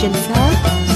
Nigel Sir.